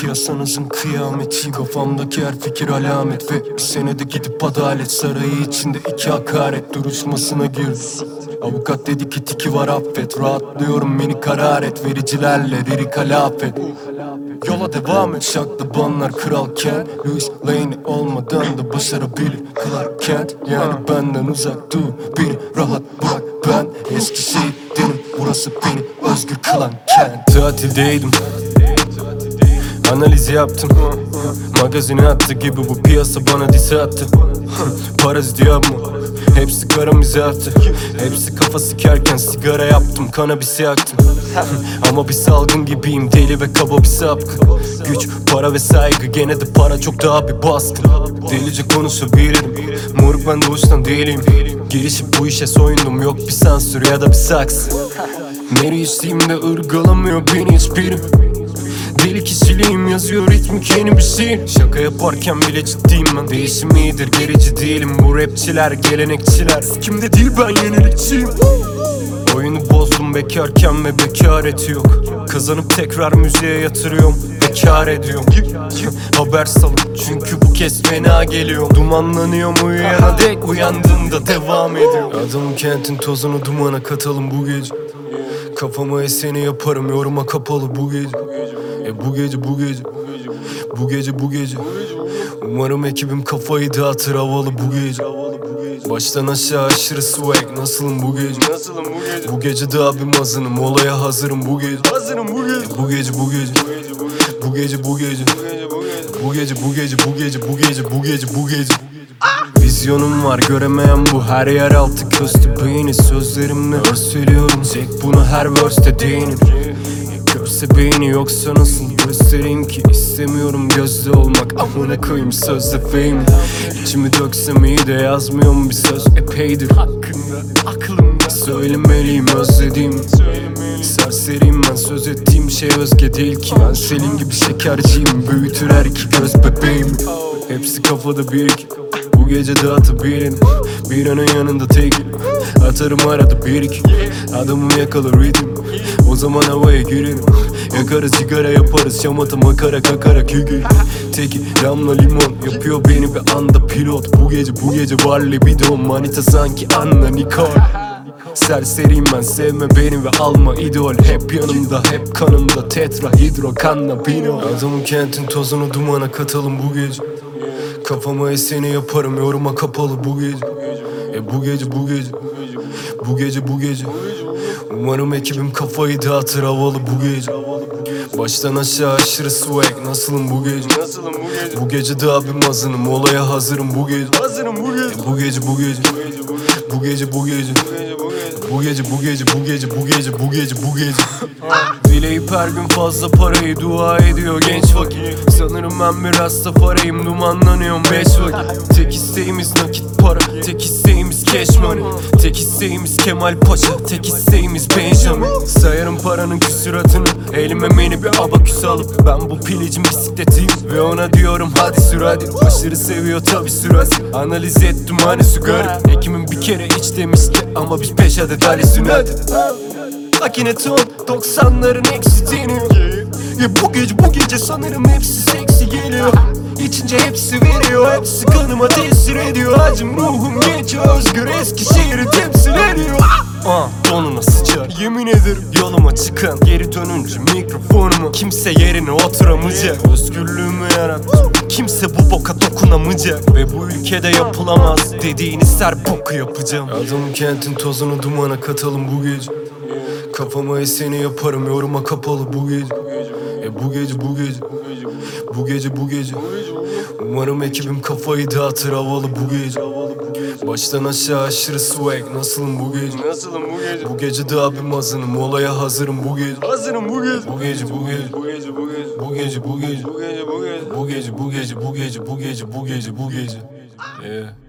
piyasanızın kıyametiyim Kafamdaki her fikir alamet ve bir senede gidip adalet Sarayı içinde iki hakaret duruşmasına girdim Avukat dedi ki tiki var affet. Rahatlıyorum minik hararet vericilerle diri kalafet Yola devam et şaklı banlar kralken Louis Lane olmadan da başarabilir Clark Kent Yani benden uzak dur beni rahat bırak. Ben Eskişehir'denim burası beni özgür kılan kent. Tatildeydim Analiz yaptım. Magazine attı gibi bu piyasa bana diss attı. Parazit yapma Hepsi kara mizahtı Hepsi kafa sikerken sigara yaptım Kanabis yaktım. Ama bir salgın gibiyim Deli ve kaba bir sapkın Güç, para ve saygı Gene de para çok daha bir baskın Delice konuşabilirim Moruk ben doğuştan değilim. Girişip bu işe soyundum Yok bir sansür ya da bir saksı. Meri içtiğimde ırgalamıyor beni hiçbiri Deli kişiliğim yazıyor ritmik yeni bir şiir. Şaka yaparken bile ciddiyim ben. Değişim iyidir gerici değilim. Bu rapçiler gelenekçiler. Kimde değil ben yenilikçiyim. Oyunu bozdum bekarken ve bekaret yok. Kazanıp tekrar müziğe yatırıyorum Bekar ediyorum. Haber salın çünkü bu kez fena geliyor. Dumanlanıyorum uyuyana dek uyandığımda devam ediyor Adım kentin tozunu dumana katalım bu gece Kafama eseni yaparım yoruma kapalı. Bu gece E bu gece bu gece. Bu gece bu gece. Umarım ekibim kafayı dağıtır havalı. Bu gece Baştan aşağı aşırı swag. Nasılım bu gece? Nasılım bu gece? Bu gece daha bir mazınım olaya hazırım bu gece. Hazırım bu gece. Bu gece bu gece. Bu gece Bu gece. Bu gece Bu gece bu gece. bu gece bu gece bu gece. Vizyonum var göremeyen bu. Her yer altı köstü beyni Sözlerimle örseliyorum. Çek bunu her verse'te değinin Görse beyni yoksa nasıl göstereyim ki? İstemiyorum gözde olmak. Amına koyayım sözde fame İçimi döksem iyi de yazmıyorum bir söz? Epeydir Hakkında aklımda. Söylemeliyim özlediğim Serseriyim ben söz ettiğim şey özge değil ki. Ben senin gibi şekerciyim. Büyütür her iki göz bebeğim. Hepsi kafada bir. İki Bu gece dağıtabilirim Bir anın yanında tek. Atarım arada bir iki. Adamım yakalar ritim O zaman havaya girerim Yakarız sigara yaparız Şamata makara kakara kükü Teki damla limon Yapıyor beni bir anda pilot. Bu gece bu gece var libidon Manita sanki Anna Nicole. Serseriyim ben sevme beni ve alma idol. Hep yanımda hep kanımda. Tetra hidro kannabino Adamın kentin tozunu dumana katalım bu gece. Kafama eseni yaparım yoruma kapalı bu gece. E bu gece bu gece Bu gece bu gece Umarım ekibim kafayı dağıtır havalı bu gece Baştan aşağı aşırı swag nasılım bu gece bu gece? Daha bir mazınım olaya hazırım bu gece Hazırım bu gece. Bu gece bu gece Bu gece bu gece Bu gece bu gece. bu gece, bu gece, bu gece, Dileyip her gün fazla parayı dua ediyor genç vakit Sanırım ben biraz safarayım dumanlanıyorum beş vakit. Tek isteğimiz nakit para, tek isteğimiz cash money. Tek isteğimiz Kemal Paşa, tek isteğimiz Benjamin. Sayarım paranın küsuratını, elime mini bir abaküs alıp Ben bu pilicin bisikletiyim. Ve ona diyorum hadi sür hadi. Aşırı seviyor tabi süresi, analiz ettim hani su garip Ekim'in bir kere iç demişti ama biz beş adet Ali Sünnet Akinaton 90'ların eksitini Ya bu gece bu gece sanırım hepsi seksi geliyor. İçince hepsi veriyor Hepsi kanıma tesir ediyor. Acım ruhum genç özgür Eskişehir'i temsil ediyor Ah! Donuna sıçar. Yemin ederim yoluma çıkan Geri dönünce mikrofonumu Kimse yerine oturamayacak. Özgürlüğümü yarattım. Kimse bu boka dokunamayacak. Ve bu ülkede yapılamaz Dediğiniz her boku yapacağım. Adamın kentin tozunu dumana katalım bu gece Kafama eseni yaparım yoruma kapalı bu gece E bu gece bu gece Bu gece bu gece Umarım ekibim kafayı dağıtır havalı bu gece Baştan aşağı aşırı swag nasılım bu gece Nasılım bu gece? Bu gece daha bir mazınım olaya hazırım bu gece Hazırım bu gece. Bu gece bu gece Bu gece bu gece. Bu gece bu gece Bu gece bu gece. Bu gece bu gece bu gece bu gece bu gece bu gece Yeah